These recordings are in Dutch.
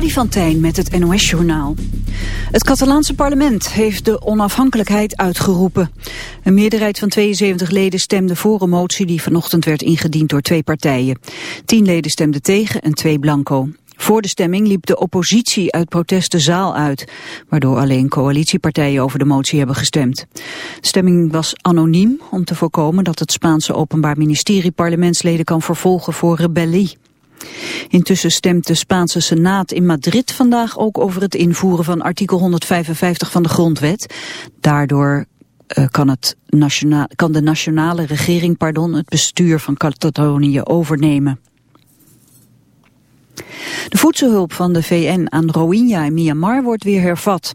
Freddy van Tijn met het NOS-journaal. Het Catalaanse parlement heeft de onafhankelijkheid uitgeroepen. Een meerderheid van 72 leden stemde voor een motie die vanochtend werd ingediend door twee partijen. Tien leden stemden tegen en twee blanco. Voor de stemming liep de oppositie uit protest de zaal uit, waardoor alleen coalitiepartijen over de motie hebben gestemd. Stemming was anoniem om te voorkomen dat het Spaanse Openbaar Ministerie parlementsleden kan vervolgen voor rebellie. Intussen stemt de Spaanse Senaat in Madrid vandaag ook over het invoeren van artikel 155 van de grondwet. Daardoor uh, kan, het kan de nationale regering pardon, het bestuur van Catalonië overnemen. De voedselhulp van de VN aan Rohingya in Myanmar wordt weer hervat.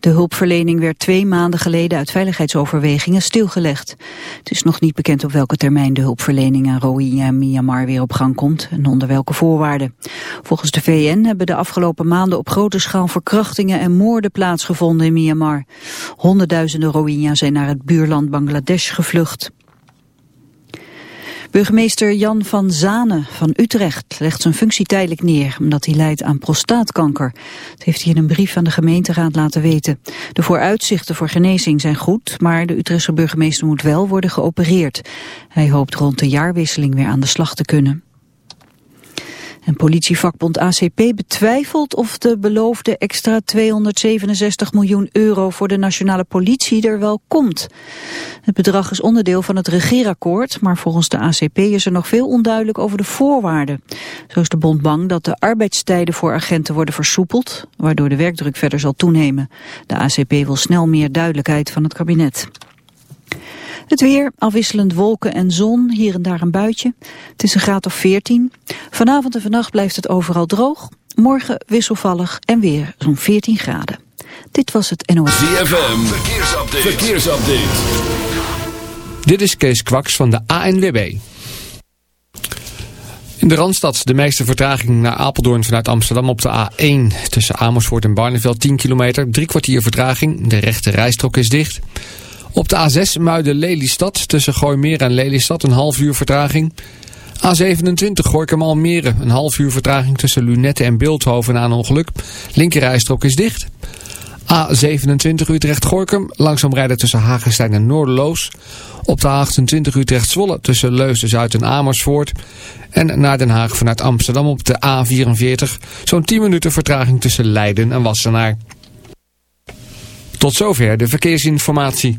De hulpverlening werd twee maanden geleden uit veiligheidsoverwegingen stilgelegd. Het is nog niet bekend op welke termijn de hulpverlening aan Rohingya in Myanmar weer op gang komt en onder welke voorwaarden. Volgens de VN hebben de afgelopen maanden op grote schaal verkrachtingen en moorden plaatsgevonden in Myanmar. Honderdduizenden Rohingya zijn naar het buurland Bangladesh gevlucht. Burgemeester Jan van Zanen van Utrecht legt zijn functie tijdelijk neer omdat hij lijdt aan prostaatkanker. Dat heeft hij in een brief aan de gemeenteraad laten weten. De vooruitzichten voor genezing zijn goed, maar de Utrechtse burgemeester moet wel worden geopereerd. Hij hoopt rond de jaarwisseling weer aan de slag te kunnen. En politievakbond ACP betwijfelt of de beloofde extra 267 miljoen euro voor de nationale politie er wel komt. Het bedrag is onderdeel van het regeerakkoord, maar volgens de ACP is er nog veel onduidelijk over de voorwaarden. Zo is de bond bang dat de arbeidstijden voor agenten worden versoepeld, waardoor de werkdruk verder zal toenemen. De ACP wil snel meer duidelijkheid van het kabinet. Het weer, afwisselend wolken en zon, hier en daar een buitje. Het is een graad of 14. Vanavond en vannacht blijft het overal droog. Morgen wisselvallig en weer zo'n 14 graden. Dit was het NOS. ZFM, verkeersupdate. verkeersupdate. Dit is Kees Kwaks van de ANWB. In de Randstad de meeste vertraging naar Apeldoorn vanuit Amsterdam op de A1. Tussen Amersfoort en Barneveld 10 kilometer, drie kwartier vertraging. De rechte rijstrook is dicht. Op de A6 Muiden-Lelystad tussen Gooimeer en Lelystad een half uur vertraging. A27 Gorkum Almere een half uur vertraging tussen Lunette en Beeldhoven een ongeluk. Linkerrijstrook is dicht. A27 Utrecht-Gorkum langzaam rijden tussen Hagenstein en Noorderloos. Op de A28 Utrecht-Zwolle tussen Leusden-Zuid en Amersfoort. En naar Den Haag vanuit Amsterdam op de A44 zo'n 10 minuten vertraging tussen Leiden en Wassenaar. Tot zover de verkeersinformatie.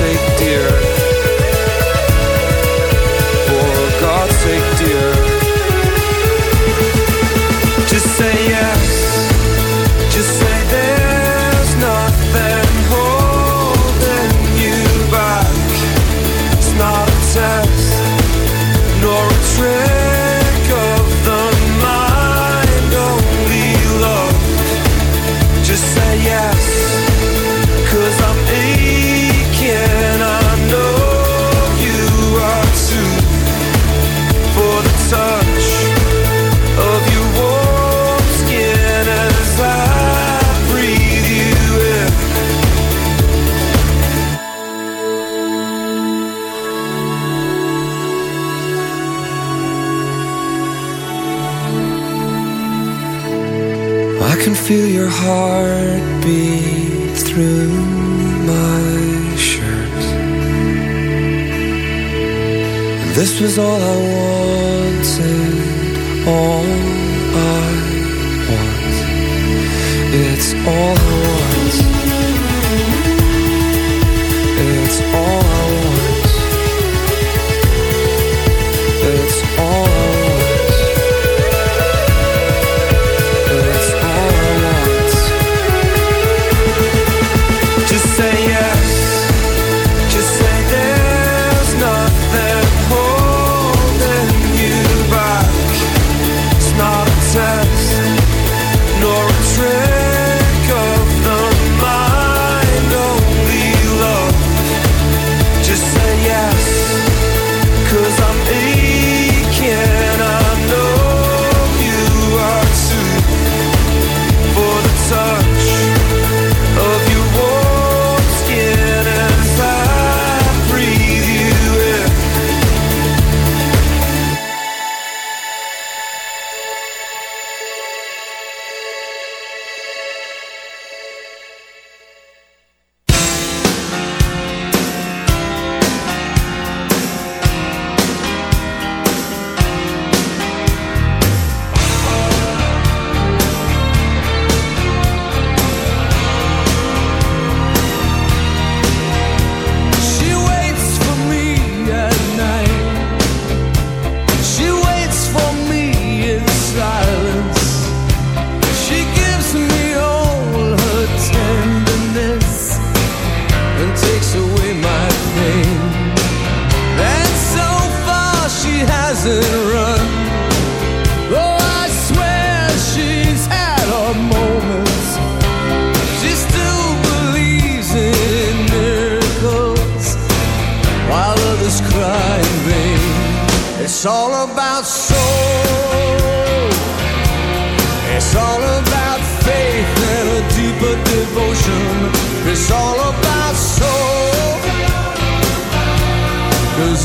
take dear. all I want.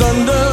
Under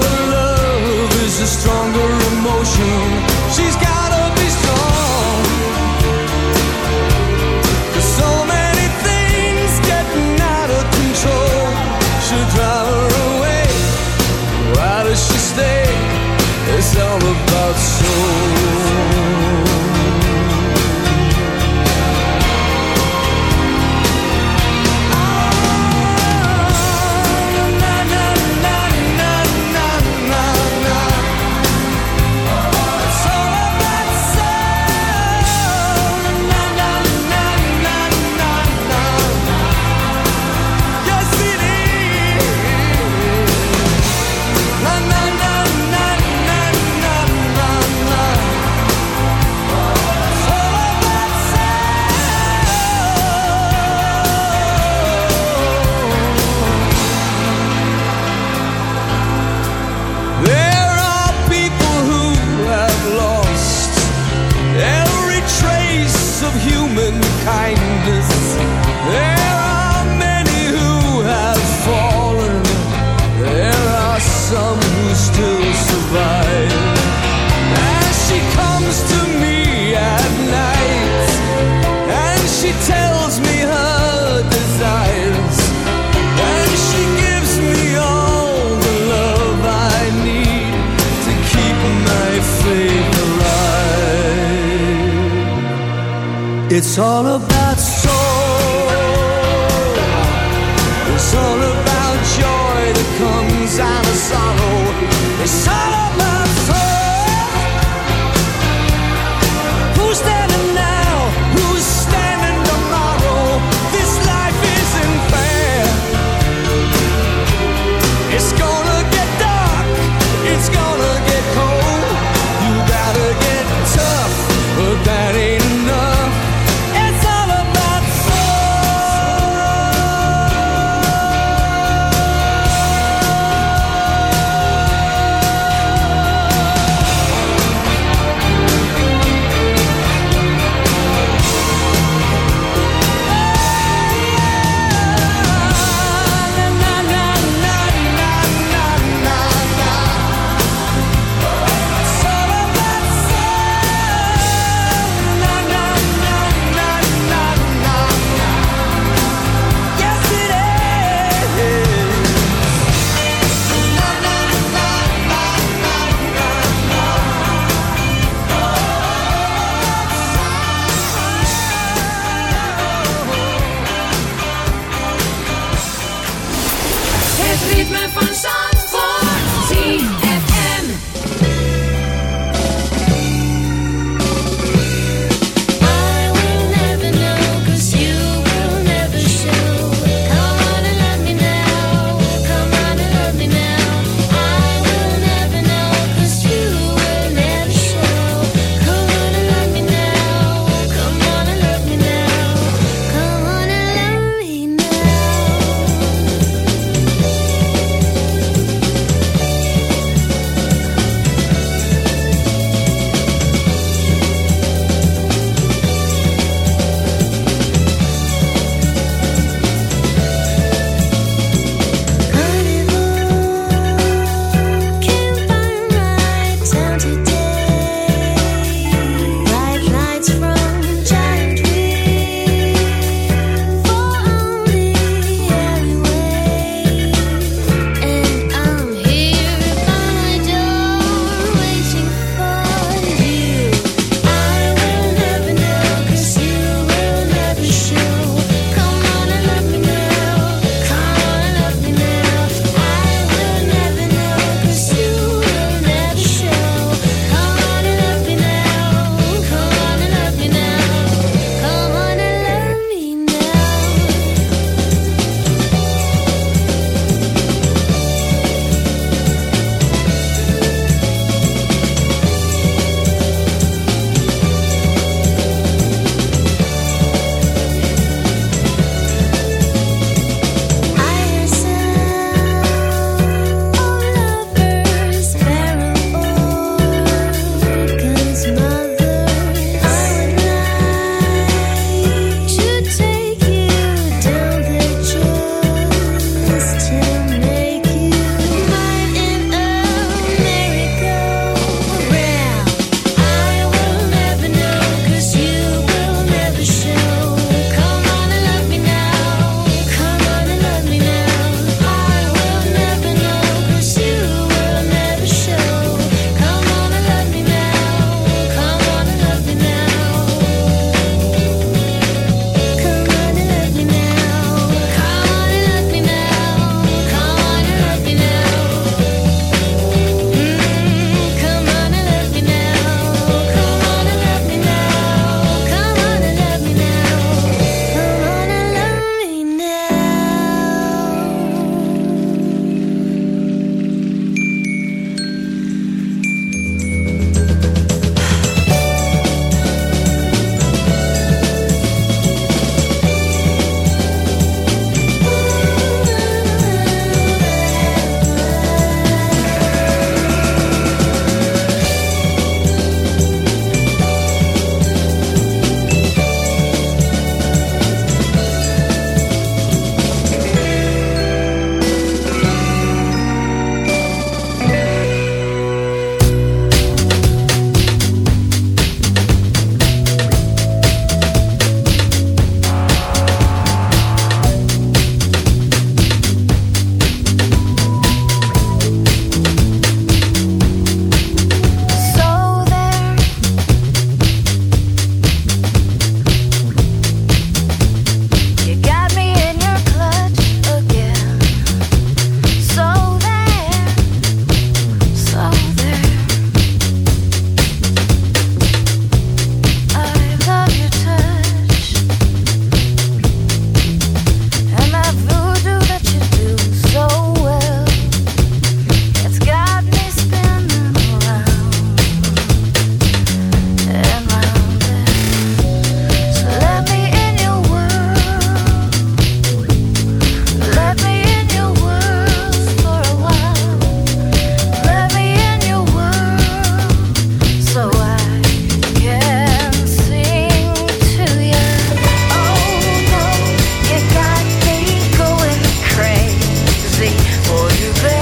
you there?